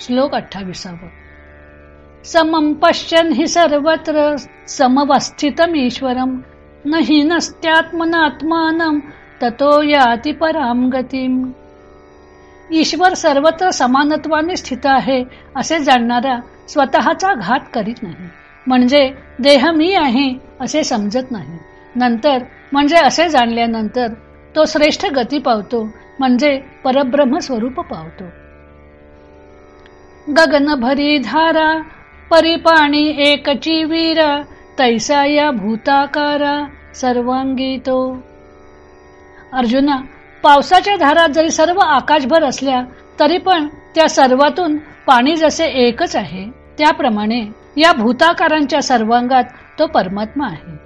श्लोक अठ्ठावीसावा. समम पश्यन हि सर्वत्र समवस्थितमीश्वरम न नस्त्यात्मनात्मान ततो याती पराम गतीम. ईश्वर सर्वत्र समानत्वाने स्थित आहे असे जाणणारा स्वतःचा घात करीत नाही. म्हणजे देह मी आहे असे समजत नाही. नंतर म्हणजे असे जाणल्यानंतर तो श्रेष्ठ गती पावतो म्हणजे परब्रह्म स्वरूप पावतो. गगन भरी धारा परिपाणी एकची वीरा तैसा या भूताकारा सर्वांगी तो अर्जुना पावसाच्या धारात जरी सर्व आकाशभर असल्या तरी पण त्या सर्वातून पाणी जसे एकच आहे त्याप्रमाणे या भूताकारांच्या सर्वांगात तो परमात्मा आहे.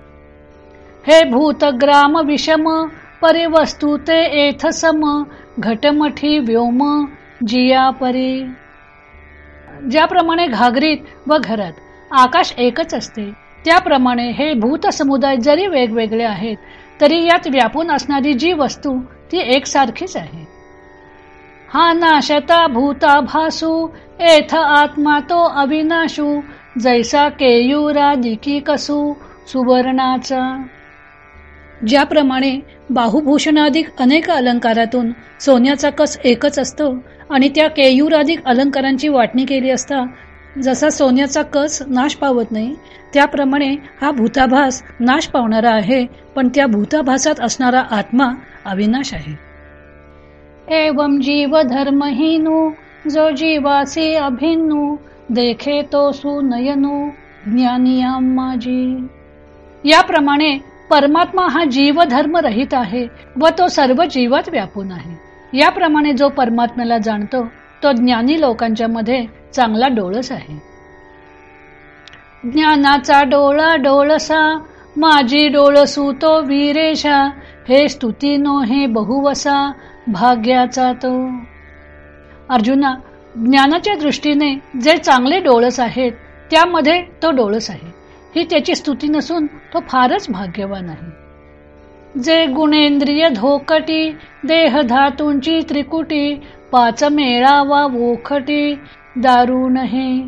हे भूतग्राम विषम परिवस्तू ते एथ सम घटमठी व्योम जिया परी ज्याप्रमाणे घागरीत व घरात आकाश एकच असते त्याप्रमाणे हे भूत समुदाय जरी वेगवेगळे आहेत तरी यात व्यापून असणारी जी वस्तू ती एकसारखीच आहे. हा नाशता भूता भासू एथ आत्मा तो अविनाशू जैसा केयुरा दिकी कसू सुवर्णाचा ज्याप्रमाणे बाहुभूषणाधिक अनेक अलंकारातून सोन्याचा कस एकच असतो आणि त्या केयूराधिक अलंकारांची वाटणी केली असता जसा सोन्याचा कस नाश पावत नाही त्याप्रमाणे हा भूताभास नाश पावणारा आहे पण त्या भूताभासात असणारा आत्मा अविनाश आहे. एवम जीव धर्महीनू जो जीवासी अभिन्नू देखे तो सुनयनू ज्ञानी माझी याप्रमाणे परमात्मा हा जीवधर्म रहित आहे व तो सर्व जीवात व्यापून आहे. याप्रमाणे जो परमात्म्याला जाणतो तो ज्ञानी लोकांच्या मध्ये चांगला डोळस आहे. ज्ञानाचा डोळा डोळसा माझी डोळसू तो वीरेशा हे स्तुती नो हे बहुवसा भाग्याचा तो. अर्जुना ज्ञानाच्या दृष्टीने जे चांगले डोळस आहेत त्यामध्ये तो डोळस आहे. ही त्याची स्तुती नसून तो फारच भाग्यवान आहे. जे गुणेंद्रिय धोकटी देह धातूंची त्रिकुटी पाच मेळावा वोखटी दारुण हे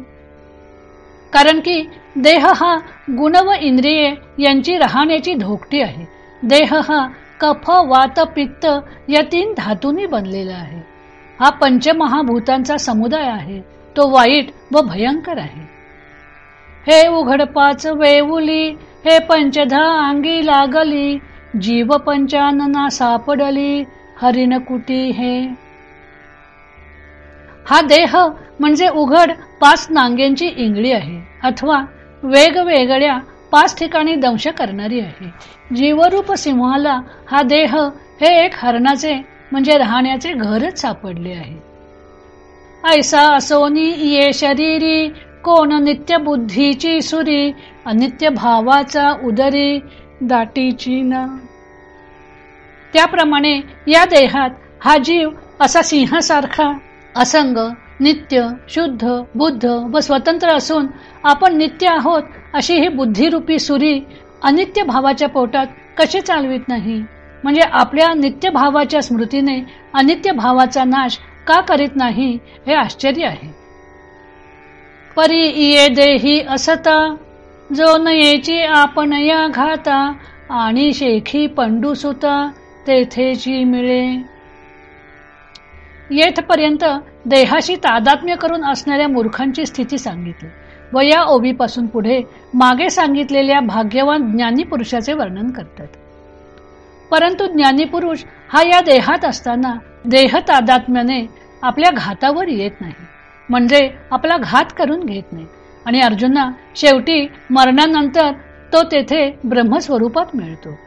कारण की देह हा गुण व इंद्रिये यांची राहण्याची धोकटी आहे. देह हा कफ वात पित्त या तीन धातूंनी बनलेला आहे. हा पंचमहाभूतांचा समुदाय आहे. तो वाईट व भयंकर आहे. हे उघड पाच वेऊली हे पंचधा अंगी लागली जीव पंचानना सापडली हरिणकुटी हे. हा देह म्हणजे उघड पाच नांग्यांची इंगळी आहे अथवा वेगवेगळ्या पाच ठिकाणी दंश करणारी आहे. जीवरूप सिंहाला हा देह हे एक हरणाचे म्हणजे राहण्याचे घरच सापडले आहे. ऐसा असोनी ये शरीरी कोण नित्य बुद्धीची सुरी अनित्य भावाचा उदरी दाटीची ना. त्याप्रमाणे या देहात हा जीव असा सिंहासारखा असंग नित्य शुद्ध बुद्ध व स्वतंत्र असून आपण नित्य आहोत अशी ही बुद्धिरूपी सुरी अनित्य भावाच्या पोटात कशी चालवित नाही? म्हणजे आपल्या नित्य भावाच्या स्मृतीने अनित्य भावाचा नाश का करीत नाही हे आश्चर्य आहे. परी इये देही असता जो नयेची आपण या घाता आणि शेखी पंडू सुता तेथेची मिळे. येथपर्यंत देहाशी तादात्म्य करून असणाऱ्या मूर्खांची स्थिती सांगितली. व या ओबीपासून पुढे मागे सांगितलेल्या भाग्यवान ज्ञानी पुरुषाचे वर्णन करतात. परंतु ज्ञानीपुरुष हा या देहात असताना देह तादात्म्याने आपल्या घातावर येत नाही. म्हणजे आपला घात करून घेत नाही. आणि अर्जुना शेवटी मरणानंतर तो तेथे ब्रह्मस्वरूपात मिळतो.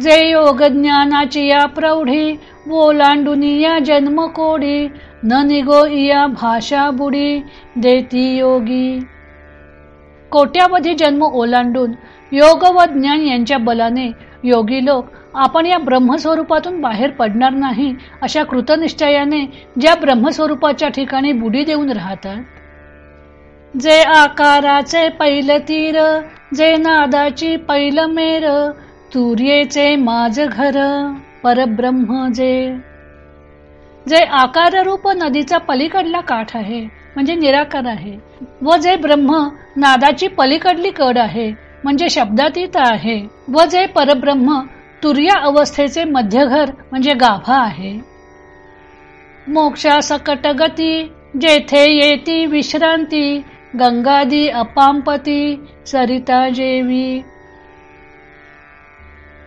जे योग ज्ञानाची या प्रौढी ओलांडुनी या जन्म कोडी न निगो या भाषा बुडी देती योगी. कोट्यावधी जन्म ओलांडून योग व ज्ञान यांच्या बलाने योगी लोक आपण या ब्रह्मस्वरूपातून बाहेर पडणार नाही अशा कृतनिश्चयाने ज्या ब्रह्मस्वरूपाच्या ठिकाणी बुडी देऊन राहतात. जे आकाराचे पैल तीर जे नादाची पैल मेर तुर्येचे माझ घर परब्रह्म जे. जे आकाररूप नदीचा पलीकडला काठ आहे म्हणजे निराकार आहे व जे ब्रह्म नादाची पलीकडली कड आहे म्हणजे शब्दातीत आहे व जे परब्रह्म तुर्या अवस्थेचे मध्यघर म्हणजे गाभा आहे. मोक्षा सकट गती जेथे येती विश्रांती गंगादी अपांपती सरिता जेवी.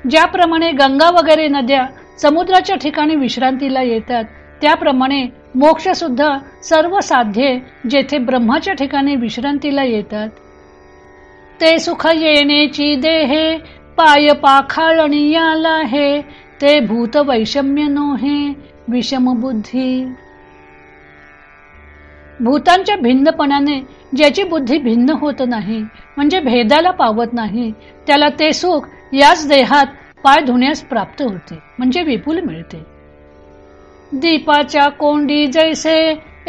ज्याप्रमाणे गंगा वगैरे नद्या समुद्राच्या ठिकाणी विश्रांतीला येतात त्याप्रमाणे मोक्ष सुद्धा सर्व साध्ये जेथे ब्रह्माच्या ठिकाणी विश्रांतीला येतात. ते सुख येण्याची देहे पाय पाखाळणियाला हे ते भूत वैषम्य नोहे विषम बुद्धी. भूतांच्या भिन्नपणाने ज्याची बुद्धी भिन्न होत नाही म्हणजे भेदाला पावत नाही त्याला ते सुख याच देहात पाय धुण्यास प्राप्त होते म्हणजे विपुल मिळते. दीपाच्या कोंडी जैसे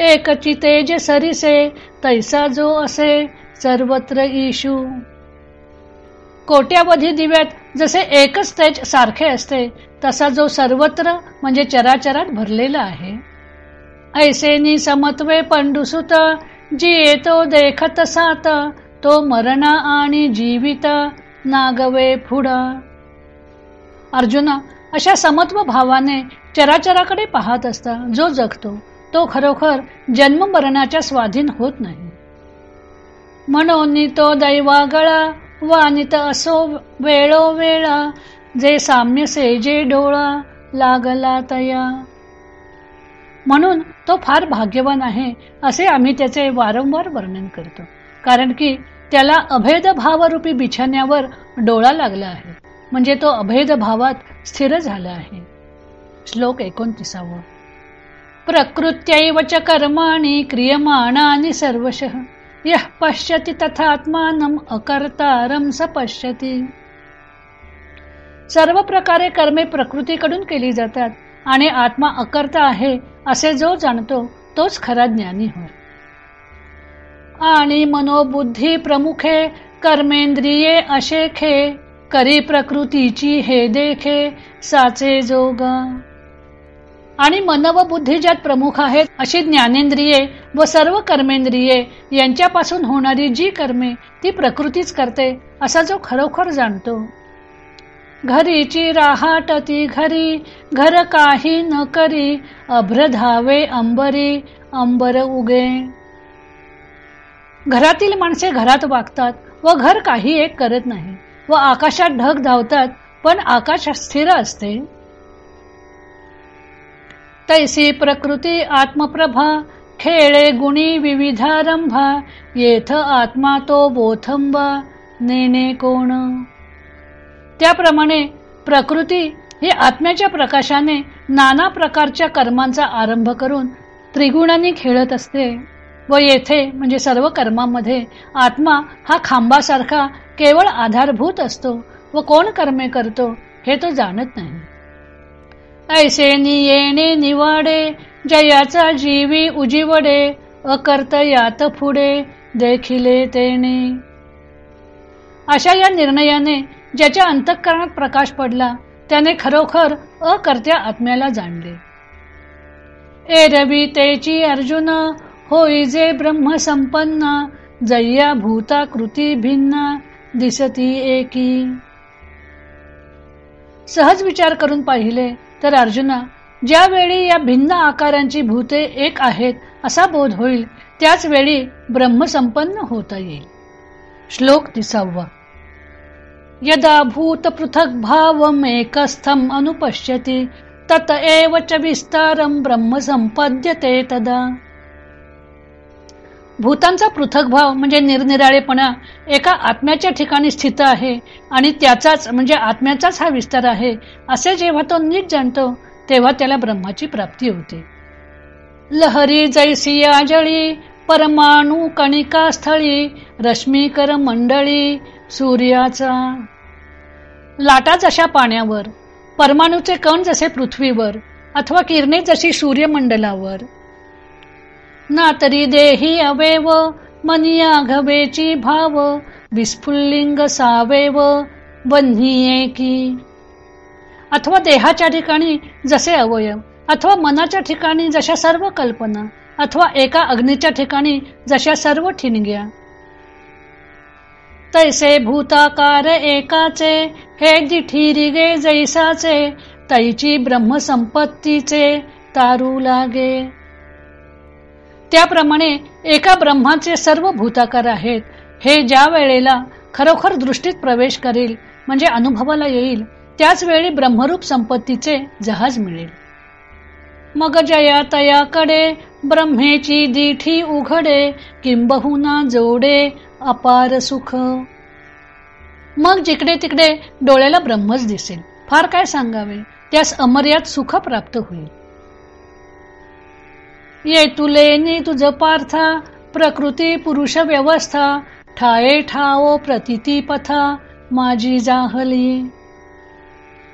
एक चितेज सरिसे तैसा जो असे सर्वत्र ईशू. कोट्यावधी दिव्यात जसे एकच तेज सारखे असते तसा जो सर्वत्र म्हणजे चराचरात भरलेला आहे. ऐसे समत्वे पंडुसुत जी येतो देखत सात तो मरणा आणि जीवित नागवे फुडा अर्जुना अशा समत्व भावाने चराचराकडे पाहत असता जो जगतो तो खरोखर जन्म मरणाच्या स्वाधीन होत नाही. म्हणून तो दैवागळा वानित असो वेळो वेळा जे साम्य से जे डोळा लागला तया. म्हणून तो फार भाग्यवान आहे असे आम्ही त्याचे वारंवार वर्णन करतो कारण की त्याला अभेद भावरूपी बिछाण्यावर डोळा लागला आहे म्हणजे तो अभेद भावात स्थिर झाला आहे. श्लोक एकोणतीसावा. प्रकृत्यैव च कर्माणि आणि सर्वशः. यः पश्यति तथात्मानम अकर्तारम स पश्यती। सर्व प्रकारे कर्मे प्रकृतीकडून केली जातात आणि आत्मा अकर्ता आहे असे जो जाणतो तोच खरा ज्ञानी होय. आणि मनोबुद्धी प्रमुखे कर्मेंद्रिये अशेखे करी प्रकृतीची हे देखे साचे जोगा। आणि मन व बुद्धी ज्यात प्रमुख आहेत अशी ज्ञानेंद्रिये व सर्व कर्मेंद्रिये यांच्यापासून होणारी जी कर्मे ती प्रकृतीच करते असा जो खरोखर जाणतो. घरीची राहाटती घरी घर काही न करी अभ्र धावे अंबरी अंबर उगे. घरातील माणसे घरात वागतात व घर काही एक करत नाही व आकाशात ढग धावतात पण आकाश स्थिर असते. तैसी प्रकृती आत्मप्रभा खेळे गुणी विविधारंभा येथ आत्मा तो बोथंबा नेणे कोण? त्याप्रमाणे प्रकृती ही आत्म्याच्या प्रकाशाने नाना प्रकारच्या कर्मांचा आरंभ करून त्रिगुणांनी खेळत असते व येथे म्हणजे सर्व कर्मांमध्ये आत्मा हा खांबासारखा केवळ आधारभूत असतो व कोण कर्मे करतो हे तो जाणत नाही. ऐसे येणे निवाडे जयाचा जीवी उजीवडे अकर्त यात पुढे देखिले तेने. अशा या निर्णयाने ज्याच्या अंतःकरणात प्रकाश पडला त्याने खरोखर अकर्त्या आत्म्याला जाणले. एरवी तेची अर्जुन होई जे ब्रह्म संपन्न जय्या भूता कृती भिन्न दिसती एकी. सहज विचार करून पाहिले तर अर्जुना ज्यावेळी या भिन्न आकारांची भूते एक आहेत असा बोध होईल त्याच वेळी ब्रह्मसंपन्न होता येईल. श्लोक तिसावा. यदा भूत पृथक भावमेकस्थम अनुपश्यती तत एव च विस्तारम ब्रह्म संपद्यते तदा. भूतांचा पृथक भाव म्हणजे निरनिराळेपणा एका आत्म्याच्या ठिकाणी स्थित आहे आणि त्याचाच म्हणजे आत्म्याचाच हा विस्तार आहे असे जेव्हा तो नीट जाणतो तेव्हा त्याला ब्रह्माची प्राप्ती होते. लहरी जैसिया जळी परमाणू कणिका स्थळी रश्मीकर मंडळी सूर्याचा. लाटा जशा पाण्यावर परमाणूचे कण जसे पृथ्वीवर अथवा किरणे जशी सूर्यमंडलावर. ना तरी देही अवेव मनिया घवेची भाव विस्फुल्लिंग सावेव बन्ही की अथवा देहाच्या ठिकाणी जसे अवयव अथवा मनाच्या ठिकाणी जशा सर्व कल्पना अथवा एका अग्नीच्या ठिकाणी जशा सर्व ठिणग्या. तैसे भूताकार एकाचे हे दिठीरिगे जैसाचे तैची ब्रह्मसंपत्तीचे तारू लागे. त्याप्रमाणे एका ब्रह्माचे सर्व भूताकार आहेत. हे ज्या वेळेला खरोखर दृष्टीत प्रवेश करेल म्हणजे अनुभवाला येईल त्याच वेळी ब्रह्मरूप संपत्तीचे जहाज मिळेल. मग जया तयाकडे ब्रह्मेची दिठी उघडे किंबहुना जोडे अपार सुख. मग जिकडे तिकडे डोळ्याला ब्रह्मच दिसेल. फार काय सांगावे? त्यास अमर्याद सुख प्राप्त होईल. ये तुले नी तुझ पार्था प्रकृती पुरुष व्यवस्था ठाये ठाओ प्रतिती पथा माझी जाहली.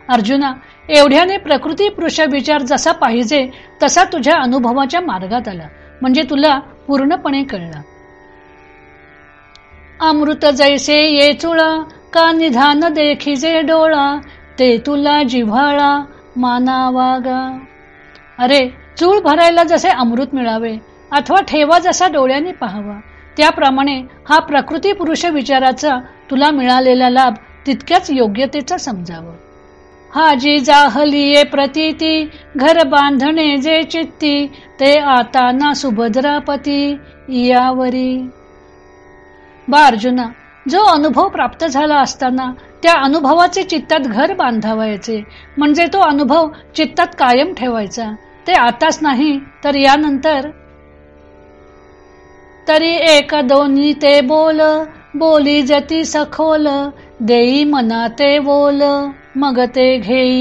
अर्जुना एवढ्याने प्रकृती पुरुष विचार जसा पाहिजे तसा तुझ्या अनुभवाच्या मार्गात आला म्हणजे तुला पूर्णपणे कळला. अमृत जैसे ये चुळा का निधान देखिजे डोळा ते तुला जिव्हाळा मानावागा. अरे चूळ भरायला जसे अमृत मिळावे अथवा ठेवा जसा डोळ्याने पाहावा त्याप्रमाणे हा प्रकृती पुरुष विचाराचा तुला मिळालेला लाभ तितक्याच योग्यतेचा समजावं. हा जी जाहलीये प्रतीती घर बांधणे जे चित्ती ते आता ना सुभद्रापती यावरी. बा अर्जुना जो अनुभव प्राप्त झाला असताना त्या अनुभवाचे चित्तात घर बांधावायचे म्हणजे तो अनुभव चित्तात कायम ठेवायचा ते आताच नाही तर यानंतर? तरी एक दोन्ही ते बोल बोली जती सखोल देई मना ते बोल मग ते घेई.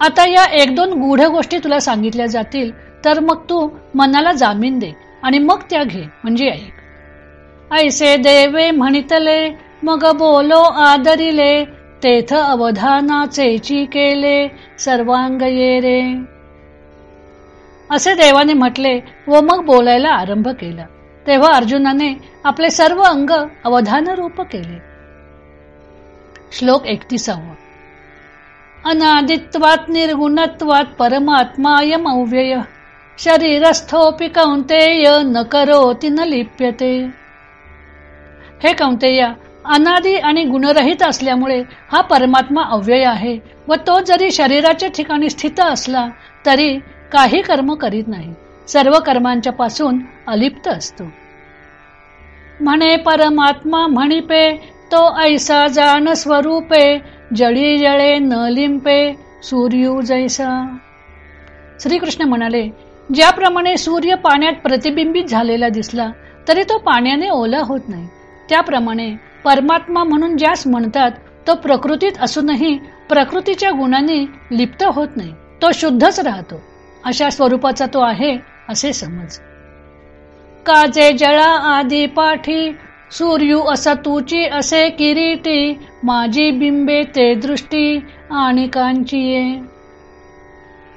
आता या एक दोन गूढ गोष्टी तुला सांगितल्या जातील तर मग तू मनाला जामीन दे आणि मग त्या घे म्हणजे ऐक. ऐसे देवे म्हणितले मग बोलो आदरिले तेथ अवधानाचे केले सर्वांग ये रे असे देवाने म्हटले व मग बोलायला आरंभ केला. तेव्हा अर्जुनाने आपले सर्व अंग अवधान रूप केले. श्लोक एकतीसावा. अनादित्वात निर्गुणत्वात परमात्मायम अव्यय. शरीरस्थोपि कौंतेय न करोति न लिप्यते. हे कौंतेया अनादी आणि गुणरहित असल्यामुळे हा परमात्मा अव्यय आहे व तो जरी शरीराच्या ठिकाणी स्थित असला तरी काही कर्म करीत नाही. सर्व कर्मांच्या पासून अलिप्त असतो. म्हणे परमात्मा म्हणिपे तो ऐसा जाण स्वरूपे जळी जळे न लिंपे सूर्यू जैसा. श्रीकृष्ण म्हणाले ज्याप्रमाणे सूर्य पाण्यात प्रतिबिंबित झालेला दिसला तरी तो पाण्याने ओला होत नाही. त्याप्रमाणे परमात्मा म्हणून ज्यास म्हणतात तो प्रकृतीत असूनही प्रकृतीच्या गुणांनी लिप्त होत नाही. तो शुद्धच राहतो. अशा स्वरूपाचा तो आहे असे समज. काजे जळा आदी पाठी सूर्यू असा तुची असे किरीटी माझी बिंबे ते दृष्टी आणि कांची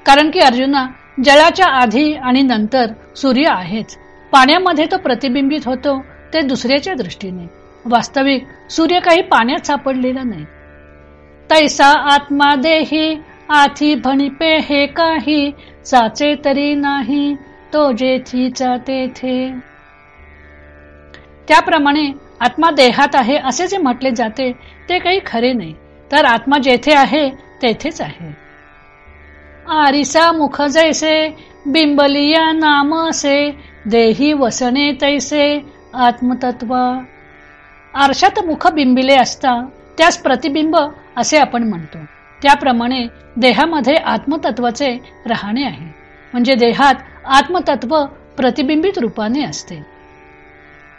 कारण की अर्जुना जळाच्या आधी आणि नंतर सूर्य आहेच. पाण्यामध्ये तो प्रतिबिंबित होतो ते दुसऱ्याच्या दृष्टीने. वास्तविक सूर्य काही पाण्यात सापडलेला नाही. तैसा आत्मा देही आथी भणिपे हे काही चाचे तरी नाही तो जेथीचा तेथे त्याप्रमाणे आत्मा देहात आहे असे जे म्हटले जाते ते काही खरे नाही. तर आत्मा जेथे आहे तेथेच आहे. आरिसा मुख जैसे बिंबलिया नाम असे देही वसने तैसे आत्मतत्व. आरशात मुख बिंबिले असता त्यास प्रतिबिंब असे आपण म्हणतो. त्याप्रमाणे देहामध्ये आत्मतत्वाचे राहणे आहे. म्हणजे देहात आत्मतत्व प्रतिबिंबित रूपाने असते.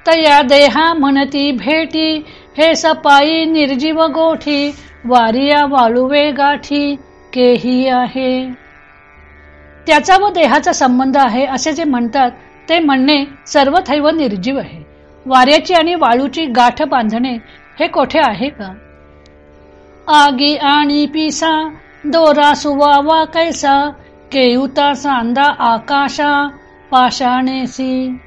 तया देहा म्हणती भेटी हे सपाई निर्जीव गोठी वारिया वाळुवे गाठी केही आहे. त्याचा व देहाचा संबंध आहे असे जे म्हणतात ते म्हणणे सर्वथैव निर्जीव आहे. वाऱ्याची आणि वाळूची गाठ बांधणे हे कोठे आहे का? आगी आणि पिसा दोरा सुवावा कैसा केयुता सांदा आकाशा पाषाणेसी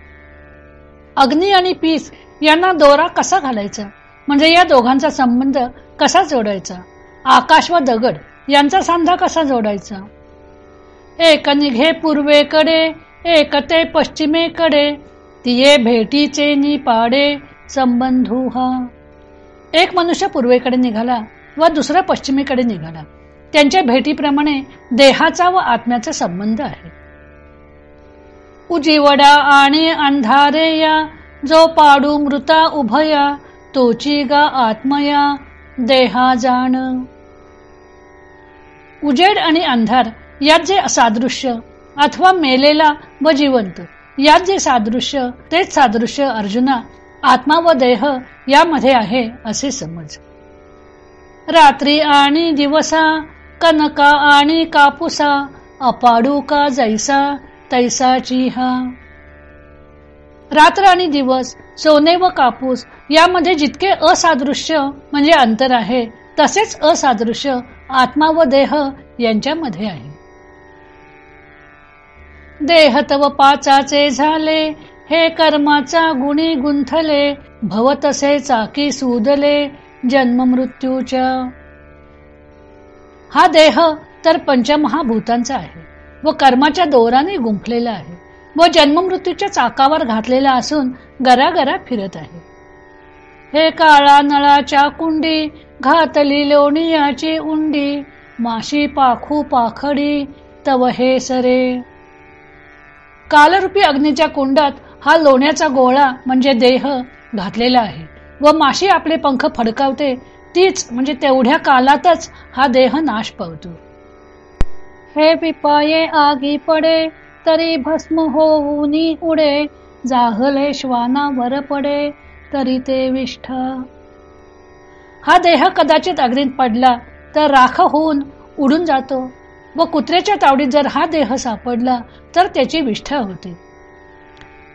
अग्नी आणि पीस यांना दोरा कसा घालायचा? म्हणजे या दोघांचा संबंध कसा जोडायचा? आकाश व दगड यांचा सांधा कसा जोडायचा? एक निघे पूर्वेकडे एक ते पश्चिमेकडे तिये भेटीचे निपाडे संबंधू हा. एक मनुष्य पूर्वेकडे निघाला व दुसरा पश्चिमेकडे निघाला त्यांच्या भेटीप्रमाणे देहाचा व आत्म्याचा संबंध आहे. उजीवडा आणि अंधारे या जो पाडू मृता उभया तोची गा आत्मया देहा जाण. उजेड आणि अंधार यात जे सादृश्य अथवा मेलेला व जिवंत यात जे सादृश्य तेच सादृश्य अर्जुना आत्मा व देह यामध्ये आहे असे समज. रात्री आणि दिवसा कनका आणि कापुसा अपाडू का जैसा तैसाची हा रात्र आणि दिवस सोने व कापूस यामध्ये जितके असादृश्य म्हणजे अंतर आहे तसेच असादृश्य आत्मा व देह यांच्यामध्ये आहे. देहतव पाचाचे झाले हे कर्माचा गुणी गुंथले भवतसे चाकी सूदले जन्म मृत्यूच्या. हा देह तर पंचमहाभूतांचा आहे व कर्माच्या दोराने गुंफलेला आहे व जन्ममृत्यूच्या चाकावर घातलेला असून गरागरा फिरत आहे. हे काळा नळाच्या कुंडी घातली लोणियाची उंडी माशी पाखू पाखडी तव हे सरे. कालरूपी अग्नीच्या कुंडात हा लोण्याचा गोळा म्हणजे देह घातलेला आहे. व माशी आपले पंख फडकावते तीच म्हणजे तेवढ्या कालातच हा देह नाश पावतो. हे पिपाये आगी पडे तरी भस्म होऊनी उडे जाहले श्वाना वर पडे तरी ते विष्ठ. हा देह कदाचित अग्नीत पडला तर राख होऊन उडून जातो. व कुत्र्याच्या तावडीत जर हा देह सापडला तर त्याची विष्ठा होते.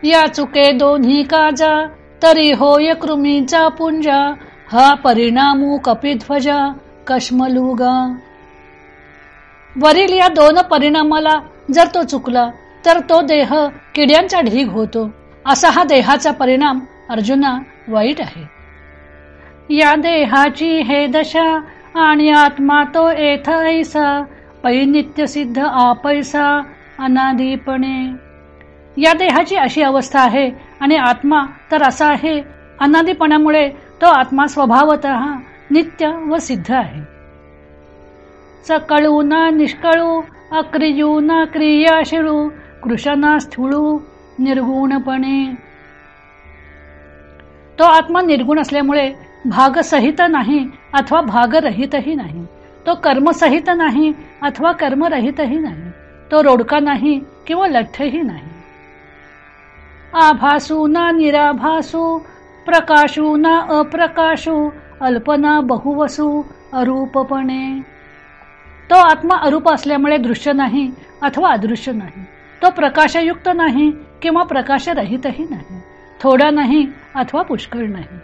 या चुके दोन्ही काजा तरी होय कृमीचा पुंजा हा परिणामू कपिध्वजा कश्मलुगा. वरील या दोन परिणामाला जर तो चुकला तर तो देह किड्यांचा ढीग होतो. असा हा देहाचा परिणाम अर्जुना वाईट आहे. या देहाची हे दशा आणि आत्मा तो एथ ऐसा पै नित्यसिद्ध आपैसा अनादीपणे. या देहाची अशी अवस्था आहे आणि आत्मा तर असा आहे अनादीपणामुळे तो आत्मा स्वभावत नित्य व सिद्ध आहे. सकळू ना निष्कळू अक्रियू ना क्रियाशिळू कृषना स्थूळू निर्गुणपणे. तो आत्मा निर्गुण असल्यामुळे भागसहित नाही अथवा भागरहितही नाही. तो कर्मसहित नाही अथवा कर्मरहितही नाही. तो रोडका नाही किंवा लठ्ठही नाही. आभासू ना निराभासू प्रकाशू ना अप्रकाशू अल्पना बहुवसू अरूपपणे. तो आत्मा अरूप असल्यामुळे दृश्य नाही अथवा अदृश्य नाही. तो प्रकाशयुक्त नाही किंवा प्रकाशरहितही नाही. थोडा नाही अथवा पुष्कळ नाही.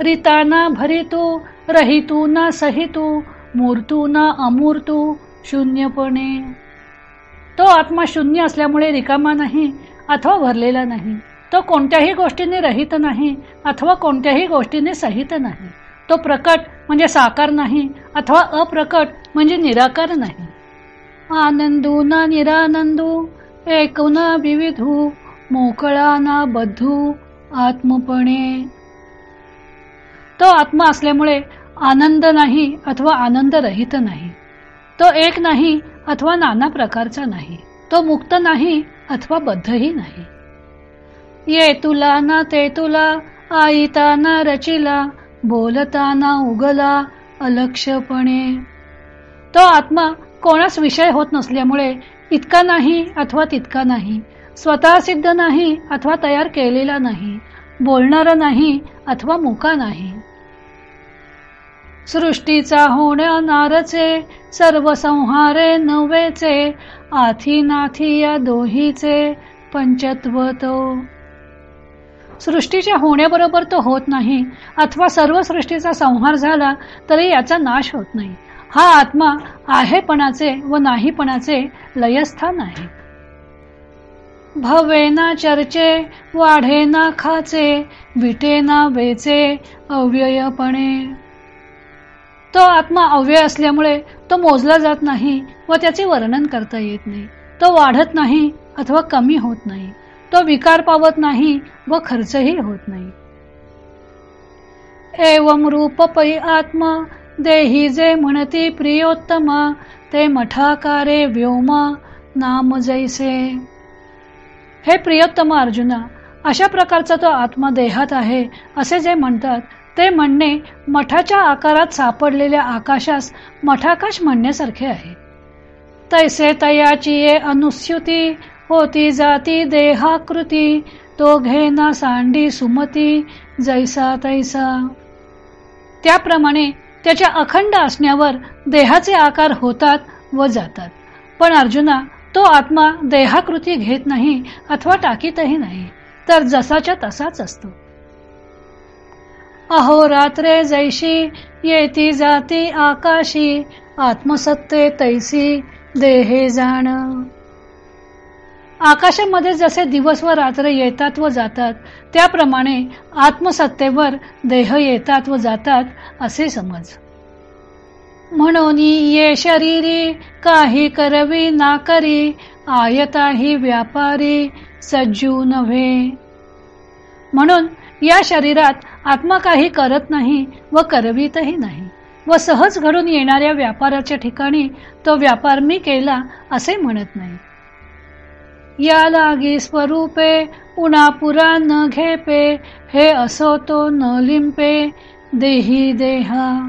रिताना भरितू रहितू ना सहितू मूर्तू ना अमूर्तू शून्यपणे. तो आत्मा शून्य असल्यामुळे रिकामा नाही अथवा भरलेला नाही. तो कोणत्याही गोष्टीने रहित नाही अथवा कोणत्याही गोष्टीने सहित नाही. तो प्रकट म्हणजे साकार नाही अथवा अप्रकट म्हणजे निराकार नाही. आनंदू ना निरानंदू एक ना विविधू मोकळा ना बद्धू आत्मपणे. तो आत्मा असल्यामुळे आनंद नाही अथवा आनंद रहित नाही. तो एक नाही अथवा नाना प्रकारचा नाही. तो मुक्त नाही अथवा बद्धही नाही. ये तुला ना ते तुला आईता ना रचिला बोलताना उगला अलक्षपणे. तो आत्मा कोणास विषय होत नसल्यामुळे इतका नाही अथवा तितका नाही. स्वतः सिद्ध नाही अथवा तयार केलेला नाही. बोलणारा नाही अथवा मुका नाही. सृष्टीचा होण्या नारचे सर्व संहारे नव्हेचे आथी नाथी या दोहीचे पंचत्व तो. सृष्टीच्या होण्याबरोबर तो होत नाही अथवा सर्व सृष्टीचा संहार झाला तरी याचा नाश होत नाही. हा आत्मा आहेपणाचे व नाहीपणाचे लयस्थान आहे. भवेना चर्चे वाढेना खाचे विटेना वेचे अव्ययपणे. तो आत्मा अव्यय असल्यामुळे तो मोजला जात नाही व त्याचे वर्णन करता येत नाही. तो वाढत नाही अथवा कमी होत नाही. तो विकार पावत नाही व खर्चही होत नाही. एवम रूप पै आत्मा देही जे म्हणती प्रियोत्तम ते मठाकारे व्योमा नाम जैसे. हे प्रियोत्तम अर्जुना अशा प्रकारचा तो आत्मा देहात आहे असे जे म्हणतात ते म्हणणे मठाच्या आकारात सापडलेल्या आकाशास मठाकाश म्हणण्यासारखे आहे. तैसे तयाची ये अनुस्युती होती जाती देहाकृती तो घेना सांडी सुमती जैसा तैसा. त्याप्रमाणे त्याच्या अखंड असण्यावर देहाचे आकार होतात व जातात. पण अर्जुना तो आत्मा देहाकृती घेत नाही अथवा टाकीतही नाही तर जसाच्या तसाच असतो. अहोरात्रे जैशी येती जाती आकाशी आत्मसत्ते तैसी देहे जाण. आकाशामध्ये जसे दिवस व रात्र येतात व जातात त्याप्रमाणे आत्मसत्तेवर देह येतात व जातात असे समज. म्हणून ये शरीरी काही करवी ना करी आयताही व्यापारी सज्जू नव्हे. म्हणून या शरीरात आत्मा काही करत नाही व करवीतही नाही. व सहज घडून येणाऱ्या व्यापाराच्या ठिकाणी तो व्यापार मी केला असे म्हणत नाही. या लागी स्वरूपे उणापुरा न घेपे हे असो तो न लिंपे देही देहा.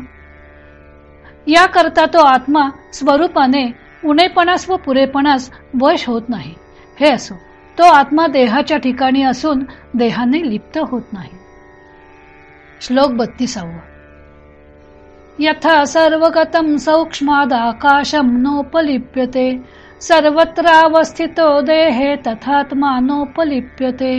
या करता तो आत्मा स्वरूपाने उणेपणास व पुरेपणास वश होत नाही. हे असो तो आत्मा देहाच्या ठिकाणी असून देहाने लिप्त होत नाही. श्लोक बत्तीसावा. यथा सर्वगतम आकाशम नोपलिप्यते सर्वत्रावस्थितो देहे तथात्मा नोपलिप्यते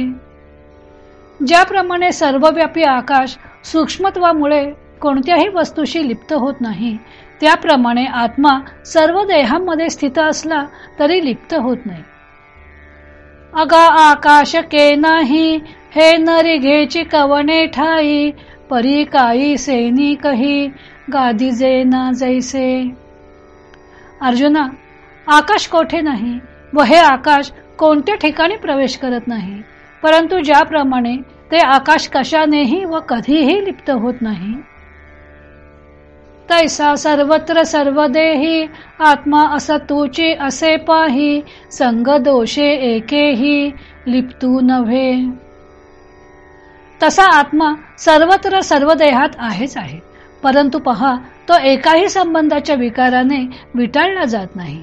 ज्याप्रमाणे सर्वव्यापी आकाश सूक्ष्मत्वामुळे कोणत्याही वस्तूशी लिप्त होत नाही त्याप्रमाणे आत्मा सर्व देहामध्ये स्थित असला तरी लिप्त होत नाही. अगा आकाश के नाही हे नरी घेची कवने ठाई परी काई सेनी कही गादी ना जैसे। अर्जुना आकाश कोठे नाही? व हे आकाश कोणत्या ठिकाणी प्रवेश करत नाही? परंतु ज्याप्रमाणे ते आकाश कशानेही व कधीही लिप्त होत नाही. तैसा सर्वत्र सर्वदेही आत्मा असतूची असे पाही संग दोषे एकेही लिप्तू नव्हे. तसा आत्मा सर्वत्र सर्व देहात आहेच आहे. परंतु पहा तो एकाही संबंधाच्या विकाराने विटाळला जात नाही.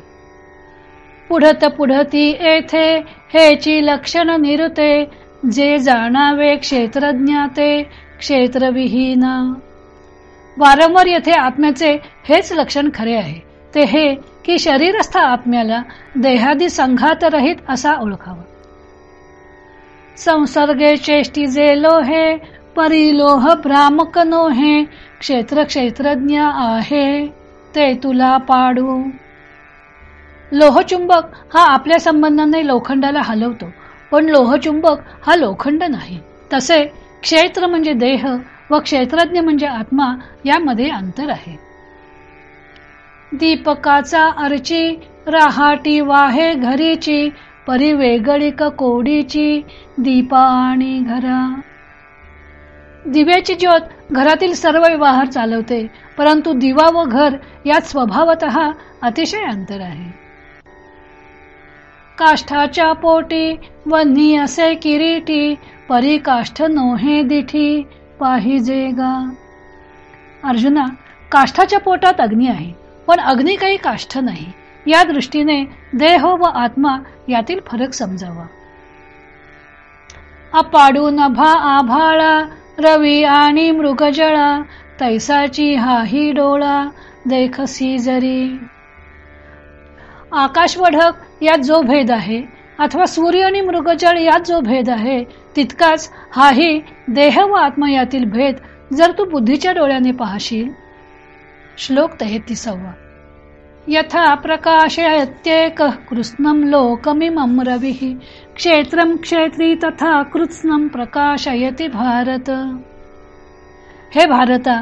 पुढत पुढती येथे हेची लक्षण निरुते जे जाणावे क्षेत्रज्ञाते क्षेत्रविहीन. वारंवार येथे आत्म्याचे हेच लक्षण खरे आहे. ते हे की शरीरस्थ आत्म्याला देहादी संघातरहित असा ओळखावा. संसर्गे चेष्टी जे लोहे परिलोह भ्रामक नोहे क्षेत्र क्षेत्रज्ञ आहे ते तुला पाडू. लोहचुंबक हा आपल्या संबंधाने लोखंडाला हलवतो पण लोहचुंबक हा लोखंड नाही. तसे क्षेत्र म्हणजे देह व क्षेत्रज्ञ म्हणजे आत्मा यामध्ये अंतर आहे. दीपकाचा अर्ची राहाटी वाहे घरीची परी वेगळीक कोडीची दीपा आणि घरा. दिव्याची ज्योत घरातील सर्व व्यवहार चालवते परंतु दिवा व घर यात स्वभावत अतिशय अंतर आहे. काष्ठाच्या पोटी वन्ही असे किरीटी परी काष्ठ नोहे दिठी पाहिजे गा. अर्जुना काष्ठाच्या पोटात अग्नी आहे पण अग्नी काही काष्ठ नाही. या दृष्टीने देह व आत्मा यातील फरक समजावा. अपाडू नभा आभाळा रवी आणि मृगजळा तैसाची हा ही डोळा देखसी जरी आकाशवढक यात जो भेद आहे अथवा सूर्य आणि मृगजळ यात जो भेद आहे तितकाच हाही देह व आत्मा यातील भेद जर तू बुद्धीच्या डोळ्याने पाहशील. श्लोक तेहतीसावा. यथा प्रकाशयत्येक कृत्स्नम लोकमिमं रवी। क्षेत्रम क्षेत्री तथा कृत्स्नम प्रकाशयती भारत। हे भारता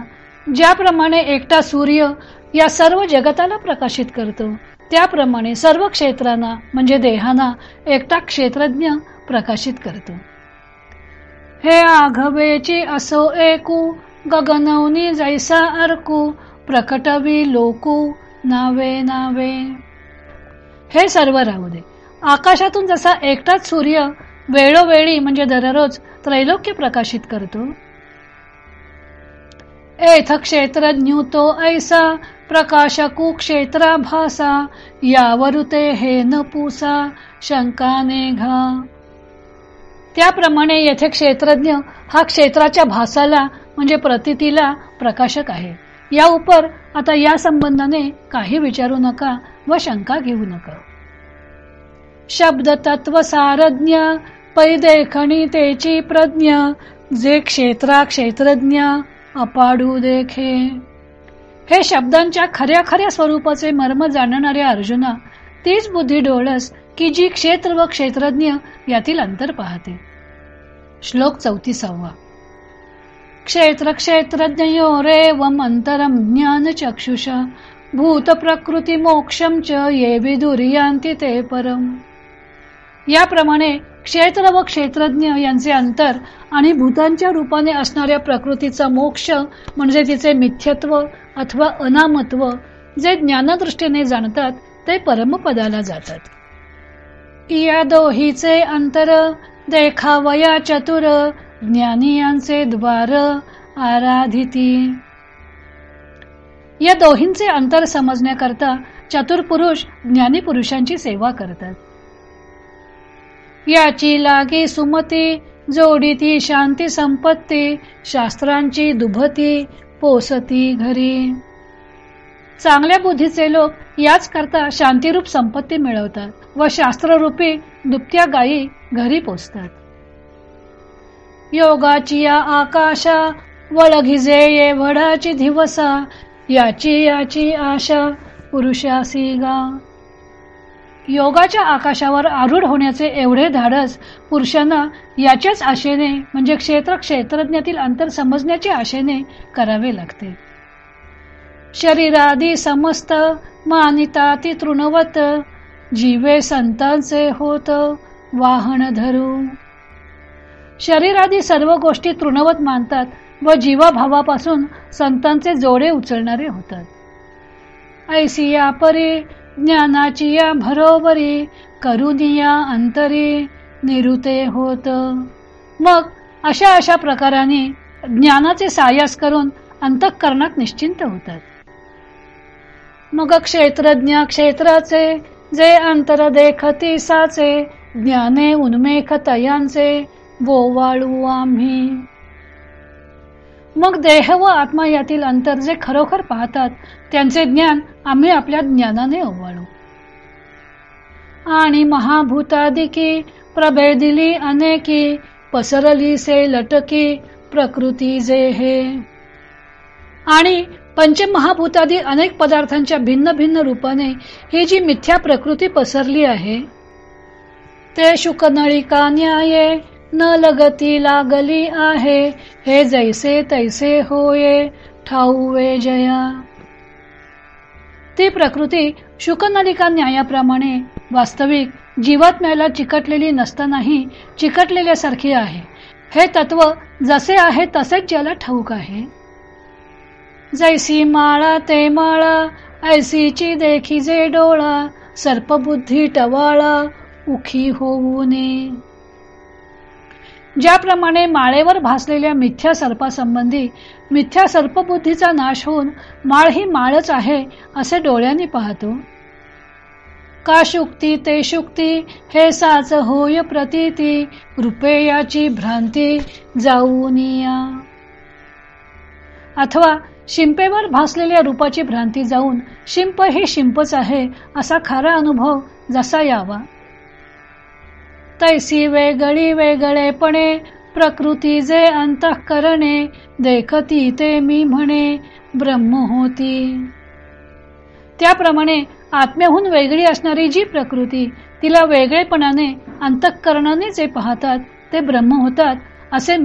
ज्याप्रमाणे एकटा सूर्य या सर्व जगताला प्रकाशित करतो त्याप्रमाणे सर्व क्षेत्रांना म्हणजे देहाना एकटा क्षेत्रज्ञ प्रकाशित करतो। हे आघवेची असो एकू गगनवनी जैसा अर्कू प्रकटवी लोकू नावे नावे. हे सर्व राहू दे. आकाशातून जसा एकटाच सूर्य वेळोवेळी म्हणजे दररोज त्रैलोक्य प्रकाशित करतो एथ क्षेत्रज्ञतो ऐसा प्रकाशकू क्षेत्राभासा यावरुते हे न पुसा शंकाने घा त्याप्रमाणे येथे क्षेत्रज्ञ हा क्षेत्राच्या भासाला म्हणजे प्रतितीला प्रकाशक आहे. या उपर आता या संबंधाने काही विचारू नका व शंका घेऊ नका. शब्द तत्व सारज्ञ पैदेखणी तेची प्रज्ञ जे क्षेत्रा क्षेत्रज्ञ अपाडू देखे. हे शब्दांच्या खऱ्या खऱ्या स्वरूपाचे मर्म जाणणाऱ्या अर्जुना तीच बुद्धी डोळस की जी क्षेत्र व क्षेत्रज्ञ यातील अंतर पाहते. श्लोक चौतीसावा. क्षेत्र क्षेत्रज्ञयो रेवम ज्ञान चक्षुष भूत प्रकृती मोक्षम च ये विदुरियांती ते परम याप्रमाणे क्षेत्र व क्षेत्रज्ञ यांचे अंतर आणि भूतांच्या रूपाने असणाऱ्या प्रकृतीचा मोक्ष म्हणजे तिचे मिथ्यत्व अथवा अनामत्व जे ज्ञानदृष्टीने जाणतात ते परमपदाला जातात. या दोहीचे अंतर देखावया चतुर ज्ञानियांचे द्वार आराधिती. या दोहींचे अंतर समजण्याकरता चतुर पुरुष ज्ञानी पुरुषांची सेवा करतात. याची लागी सुमती जोडीती शांती संपत्ती शास्त्रांची दुभती पोसती घरी. चांगल्या बुद्धीचे लोक याच करता शांतीरूप संपत्ती मिळवतात व शास्त्ररूपी दुपत्या गायी घरी पोचतात योगाची या आकाशा वळघिजे ये वडाची दिवसा याची याची आशा पुरुषासी गा योगाच्या आकाशावर आरूढ होण्याचे एवढे धाडस पुरुषांना याच्याच आशेने म्हणजे क्षेत्र क्षेत्रज्ञातील अंतर समजण्याच्या आशेने करावे लागते. शरीरादी समस्त मानिता ती तृणवत जीवे संतांचे होत वाहन धरू. शरीरादी सर्व गोष्टी तृणवत मानतात व जीवाभावापासून संतांचे जोडे उचलणारे होतात. ऐसिया परी ज्ञानाची या भरोबरी करुनिया अंतरी निरुते होत. मग अशा अशा प्रकाराने ज्ञानाचे सायास करून अंतःकरणात निश्चिंत होतात. मग क्षेत्रज्ञ क्षेत्राचे जे अंतर देखती साचे ज्ञाने उन्मेख तयांचे वोवाळू आम्ही. मग देह व आत्मा यातील अंतर जे खरोखर पाहतात त्यांचे ज्ञान आम्ही आपल्या ज्ञानाने ओवाळू. आणि महाभूतादिकी प्रभेदिली अनेकी पसरली से लटकी प्रकृती जे हे. आणि पंचमहाभूतादी अनेक पदार्थांच्या भिन्न भिन्न रूपाने ही जी मिथ्या प्रकृती पसरली आहे ते शुकनळिका न्याये न लगती लागली आहे. हे जैसे तैसे होये ठाऊवे जया. ती प्रकृती शुकनलिका न्यायाप्रमाणे वास्तविक जीवात्म्याला चिकटलेली नसतानाही चिकटलेल्यासारखी आहे. हे तत्व जसे आहे तसेच ज्याला ठाऊक आहे. जैसी माळा ते माळा ऐसीची देखी जे डोळा सर्पबुद्धी टवाळा उखी होऊ नये ज्याप्रमाणे माळेवर भासलेल्या मिथ्या सर्पासंबंधी मिथ्या सर्पबुद्धीचा नाश होऊन माळ ही माळच आहे असे डोळ्यांनी पाहतो. का शुक्ती ते शुक्ती हे साच होय प्रतीती रुपेयाची भ्रांती जाऊनिया अथवा शिंपेवर भासलेल्या रूपाची भ्रांती जाऊन शिंप हे शिंपच आहे असा खरा अनुभव जसा यावा. तैसी वेगळी वेगळेपणे प्रकृती जे अंतःकरणे देखती ते मी म्हणे ब्रह्म होती. त्याप्रमाणे आत्म्याहून वेगळी असणारी जी प्रकृती तिला वेगळेपणाने अंतःकरणाने जे पाहतात ते ब्रह्म होतात असे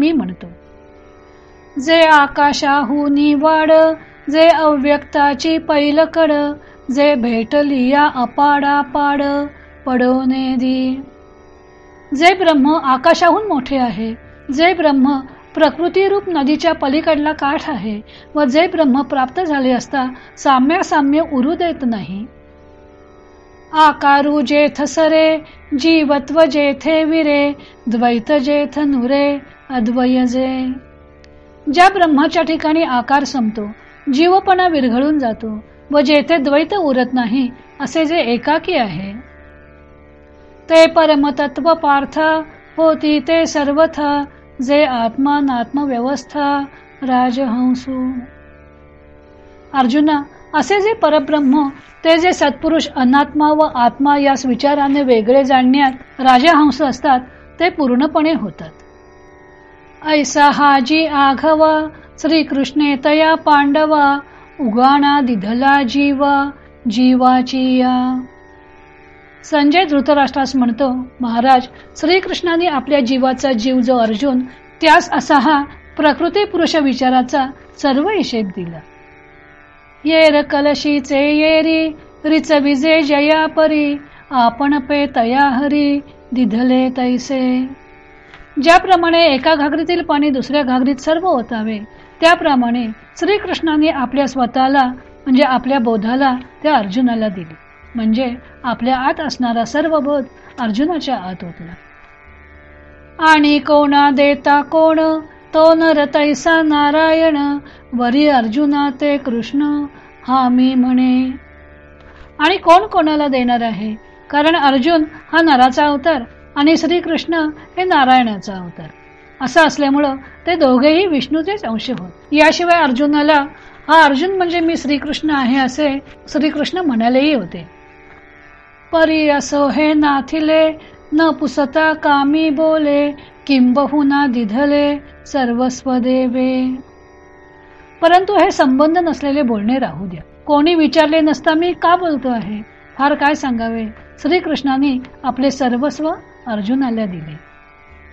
आकाशाहूनी वाड जे अव्यक्ताची पैलकड जे भेटलिया अपाडा पाड पडोने दी. जे ब्रह्म आकाशाहून मोठे आहे जे ब्रह्म प्रकृतीरूप नदीच्या पलीकडला काठ आहे व जे ब्रह्म प्राप्त झाले असता साम्यासाम्य उरू देत नाही. आकारू जेथ सरे जीवत्व जेथे विरे द्वैत जेथ नुरे अद्वय जे. ज्या ब्रह्माच्या ठिकाणी आकार संपतो जीवपणा विरघळून जातो व जेथे द्वैत उरत नाही असे जे एकाकी आहे. ते परमतत्व पार्थ होती ते सर्वथ जे आत्मानात्म व्यवस्था राजहंसू. अर्जुना असे जे परब्रह्म ते जे सत्पुरुष अनात्मा व आत्मा यास विचाराने वेगळे जाणण्यात राजहंस असतात ते पूर्णपणे होतात. ऐसा हाजी आघवा श्रीकृष्णे तया पांडवा उगाणा दिधला जीवा जीवाची या. संजय धृतराष्ट्रास म्हणतो महाराज श्रीकृष्णाने आपल्या जीवाचा जीव जो अर्जुन त्यास असा हा प्रकृती पुरुष विचाराचा सर्व हिशेब दिला. येर कलशीचे येरी रिच विजे जया परी आपण पे तया हरी दिधले तैसे. ज्याप्रमाणे एका घागरीतील पाणी दुसऱ्या घागरीत सर्व ओतावे त्याप्रमाणे श्रीकृष्णाने आपल्या स्वतःला म्हणजे आपल्या बोधाला त्या अर्जुनाला दिली. म्हणजे आपल्या आत असणारा सर्व बोध अर्जुनाच्या आत होतला. आणि कोणा देता कोण? तो नर तैसा नारायण वरी अर्जुना ते कृष्ण हा मी म्हणे. आणि कोण कोणाला देणार आहे? कारण अर्जुन हा नराचा अवतार आणि श्रीकृष्ण हे नारायणाचा अवतार. असं असल्यामुळं ते दोघेही विष्णूचेच अंश होत. याशिवाय अर्जुनाला हा अर्जुन म्हणजे मी श्रीकृष्ण आहे असे श्रीकृष्ण म्हणालेही होते. परी असो हे नाथिले न पुसता कामी बोले किंबहुना दिधले सर्वस्व देवे. परंतु हे संबंध नसलेले बोलणे राहू द्या. कोणी विचारले नसता मी का बोलतो आहे? फार काय सांगावे? श्रीकृष्णाने आपले सर्वस्व अर्जुनाला दिले.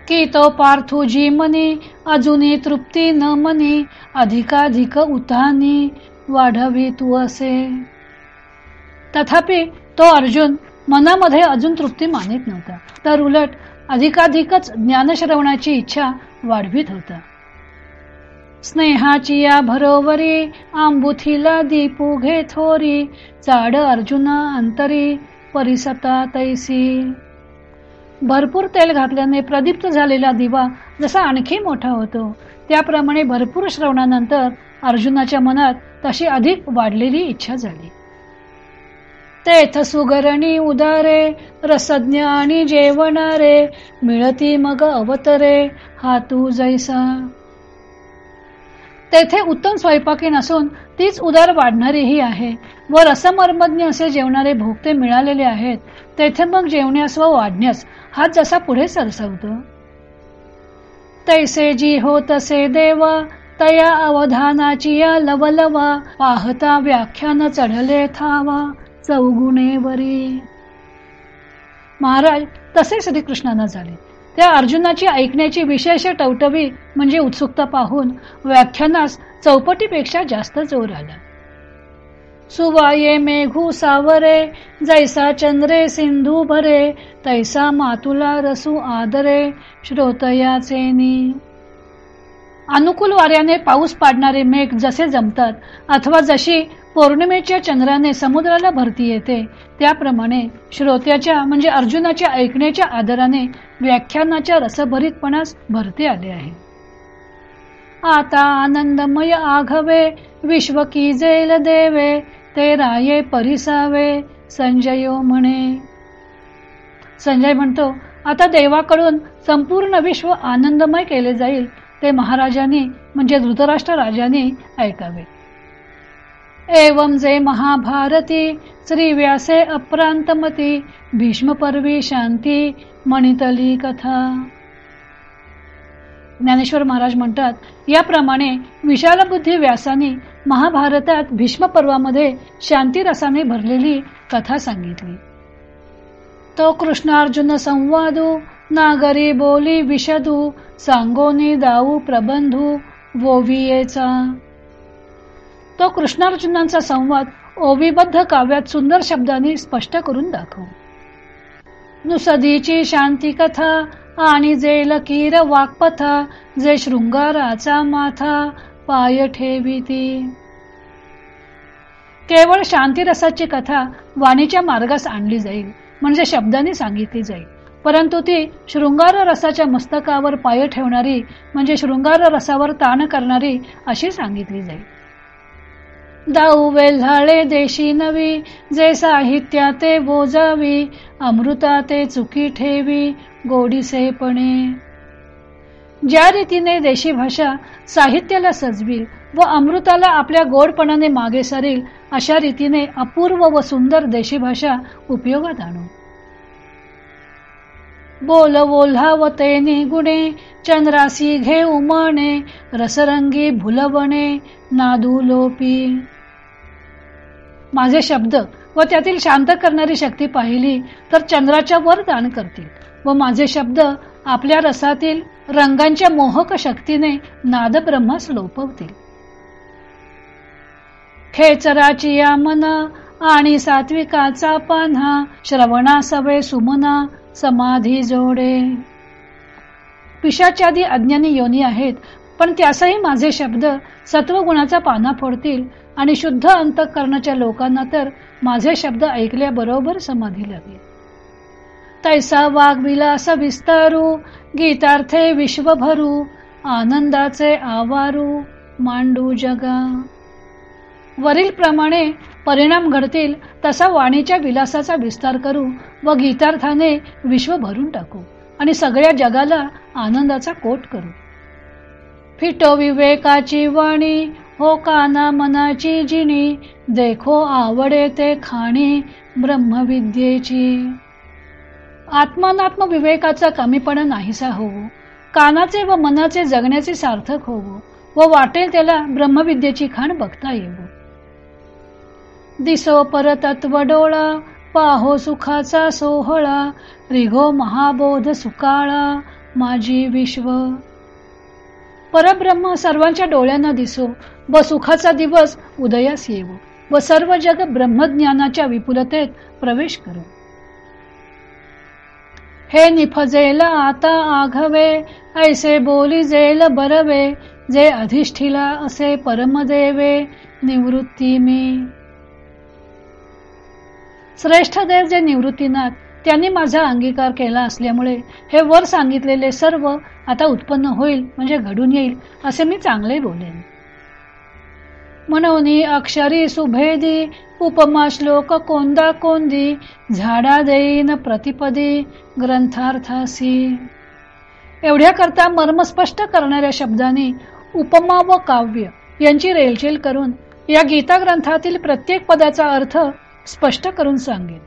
की तो पार्थू जी मनी अजूनही तृप्ती न मनी अधिकाधिक उतानी वाढवी तू असे. तथापि तो अर्जुन मनामध्ये अजून तृप्ती मानित नव्हता तर उलट अधिकाधिकच ज्ञानश्रवणाची इच्छा वाढवीत होता. स्नेहाची या भरोवरी आंबुथीला दीपू घे थोरी चाड अर्जुना अंतरी परिसता तैसी. भरपूर तेल घातल्याने प्रदीप्त झालेला दिवा जसा आणखी मोठा होतो त्याप्रमाणे भरपूर श्रवणानंतर अर्जुनाच्या मनात तशी अधिक वाढलेली इच्छा झाली. तेथ सुगरणी उदारे रसज्ञ आणि जेवणारे मिळती मग अवतरे हा तू जैसा. तेथे उत्तम स्वयंपाकी नसून तीच उदार वाढणारीही आहे. व रसमर्मज्ञ असे जेवणारे भोगते मिळालेले आहेत. तेथे मग जेवण्यास व वाढण्यास हा जसा पुढे सरसवतो. तैसे जी हो तसे देवा तया अवधानाची या लवलवा पाहता व्याख्यान चढले थावा. चौगुणेवरी. महाराज तसे श्रीकृष्णांना झाले. त्या अर्जुनाची ऐकण्याची विशेष टवटवी म्हणजे उत्सुकता पाहून व्याख्यानास चौपटीपेक्षा जास्त जोर आला. सुवाये मेघू सावरे जैसा चंद्रे सिंधू भरे तैसा मातुला रसू आदरे श्रोतयाचे अनुकूल वाऱ्याने पाऊस पाडणारे मेघ जसे जमतात अथवा जशी पौर्णिमेच्या चंद्राने समुद्राला भरती येते त्याप्रमाणे श्रोत्याच्या म्हणजे अर्जुनाच्या ऐकण्याच्या आदराने व्याख्यानाच्या रसभरीतपणास भरते आले आहे. आता आनंदमय आघवे विश्व की जेल देवे ते राये परिसावे संजयो म्हणे. संजय म्हणतो आता देवाकडून संपूर्ण विश्व आनंदमय केले जाईल ते महाराजांनी म्हणजे धृतराष्ट्र राजाने ऐकावे. एवम जे महाभारती श्री व्यासे अप्रांतमती भीष्म पर्वी शांती मणितली कथा. ज्ञानेश्वर महाराज म्हणतात याप्रमाणे विशाल बुद्धी व्यासाने महाभारतात भीष्म पर्वामध्ये शांती रसाने भरलेली कथा सांगितली. तो कृष्णार्जुन संवादू नागरी बोली विषदू सांगोनी दाऊ प्रबंधू वोवियेचा तो कृष्णार्जुनांचा संवाद ओविबद्ध काव्यात सुंदर शब्दांनी स्पष्ट करून दाखव नुसदीची शांती कथा आणि जे लकीर वाक्पथा जे शृंगाराचा माथा पाय ठेविती केवळ शांती रसाची कथा वाणीच्या मार्गास आणली जाईल म्हणजे शब्दांनी सांगितली जाईल परंतु ती शृंगार रसाच्या मस्तकावर पाय ठेवणारी म्हणजे शृंगार रसावर ताण करणारी अशी सांगितली जाईल दाऊ वेल्हाळे देशी नवी जे साहित्या ते बोजावी अमृता ते चुकी ठेवी गोडीसेपणे. ज्या रीतीने देशी भाषा साहित्याला सजवील व अमृताला आपल्या गोडपणाने मागे सरील अशा रीतीने अपूर्व व सुंदर देशी भाषा उपयोगात आणू. बोल ओल्हावते निगुणे चंद्रासी घे उमणे रसरंगी भुलवणे नादू लोपी माझे शब्द व त्यातील शांत करणारी शक्ती पाहिली तर चंद्राच्या वर दान करतील व माझे शब्द आपल्या रसातील रंगांच्या मोहक शक्तीने नाद ब्रह्मास लोपवतील खेचराची या मन आणि सात्विकाचा पान्हा श्रवणा सवे सुमना समाधी जोडे. पिशाच्यादी अज्ञानी योनी आहेत पण त्यासही माझे शब्द सत्वगुणाचा पाना फोडतील आणि शुद्ध अंतकरणाच्या लोकांना तर माझे शब्द ऐकल्याबरोबर समाधी लागेल. तैसा वाघ असा विस्तारू गीतार्थे विश्वभरू आनंदाचे आवारू मांडू जगा. वरील प्रमाणे परिणाम घडतील तसा वाणीच्या विलासाचा विस्तार करू व गीतार्थाने विश्व भरून टाकू आणि सगळ्या जगाला आनंदाचा कोट करू. फिटो विवेकाची वाणी हो काना मनाची जिणी देखो आवडे ते खाणी ब्रह्मविद्येची. आत्मानात्म विवेकाचा कमीपणा नाहीसा होवो कानाचे व मनाचे जगण्याचे सार्थक होवो व वाटेल त्याला ब्रह्मविद्येची खाण बघता येवो. दिसो परतत्व डोळा पाहो सुखाचा सोहळा रिघो महाबोध सुकाळा माझी विश्व. परब्रह्म सर्वांच्या डोळ्यांना दिसो व सुखाचा दिवस उदयास येवो व सर्व जग ब्रह्मज्ञानाच्या विपुलतेत प्रवेश करो. हे निफजेल आता आघवे ऐसे बोली जेल बरवे जे अधिष्ठिला असे परमदेवे निवृत्ती मी. श्रेष्ठ देव जे निवृत्तीनाथ त्यांनी माझा अंगीकार केला असल्यामुळे हे वर सांगितलेले सर्व आता उत्पन्न होईल म्हणजे घडून येईल असे मी चांगले बोलेन. म्हणून अक्षरी सुभेदी उपमा श्लोक कोंदा कोंदी झाडा देईन प्रतिपदी ग्रंथार्थासी. एवढ्या करता मर्म स्पष्ट करणाऱ्या शब्दांनी उपमा व काव्य यांची रेलचेल करून या गीता ग्रंथातील प्रत्येक पदाचा अर्थ स्पष्ट करून सांगेन.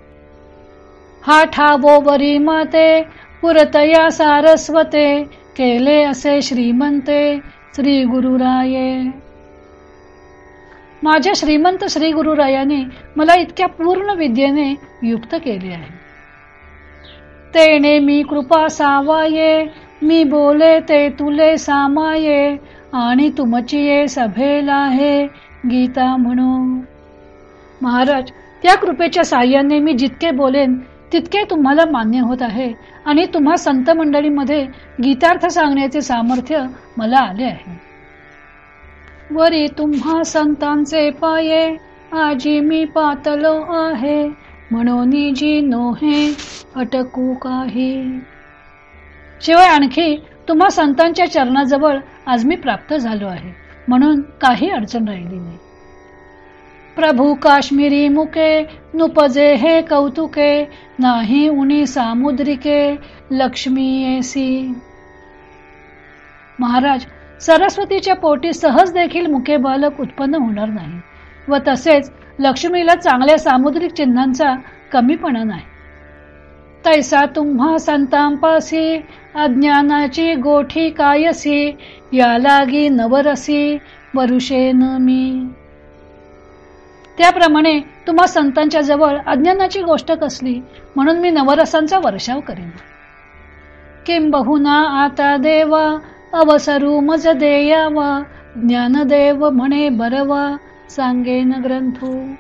हा ठावो वरी माते पुरतया सारस्वते केले असे श्रीमंते श्री गुरुराये. माझ्या श्रीमंत श्री गुरुरायाने मला इतक्या पूर्ण विद्येने युक्त केले आहे. तेने मी कृपा सावाये मी बोले ते तुले सामाये आणि तुमची ये सभेला हे गीता म्हणू महाराज त्या कृपेच्या साह्याने मी जितके बोलेन तितके तुम्हाला मान्य होत आहे. आणि तुम्हा संत मंडळीमध्ये गीतार्थ सांगण्याचे सामर्थ्य मला आले आहे. वरी तुम्हा संतांचे पाये आजी मी पातलो आहे. म्हणून जी नोहे अटकू काही. शिवाय आणखी तुम्हा संतांच्या चरणाजवळ आज मी प्राप्त झालो आहे. म्हणून काही अडचण राहिली नाही. प्रभू काश्मीरी मुके नुपजे हे कौतुके नाही उनी सामुद्रिके लक्ष्मी येसी. महाराज सरस्वतीच्या पोटी सहज देखील मुके बालक उत्पन्न होणार नाही व तसेच लक्ष्मीला चांगल्या सामुद्रिक चिन्हांचा कमीपणा नाही. तैसा तुम्हा संतांपासी अज्ञानाची गोठी कायसी या लागी नवरसी वरुषेन मी. त्याप्रमाणे तुम्हा संतांच्या जवळ अज्ञानाची गोष्ट कसली? म्हणून मी नवरसांचा वर्षाव करेन. किंबहुना आता देवा अवसरू मज देयावा ज्ञानदेव म्हणे बरवा सांगेन ग्रंथू.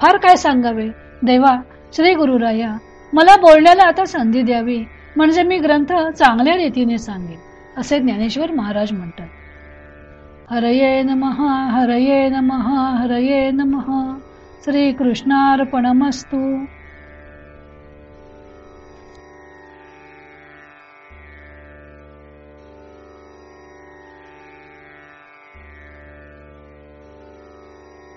फार काय सांगावे? देवा श्री गुरुराया मला बोलण्याला आता संधी द्यावी म्हणजे मी ग्रंथ चांगल्या रीतीने सांगेन असे ज्ञानेश्वर महाराज म्हणतात. हरये नमः हरये नमः हरये नमः. श्रीकृष्णार्पणमस्तु.